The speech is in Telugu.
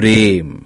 प्रेम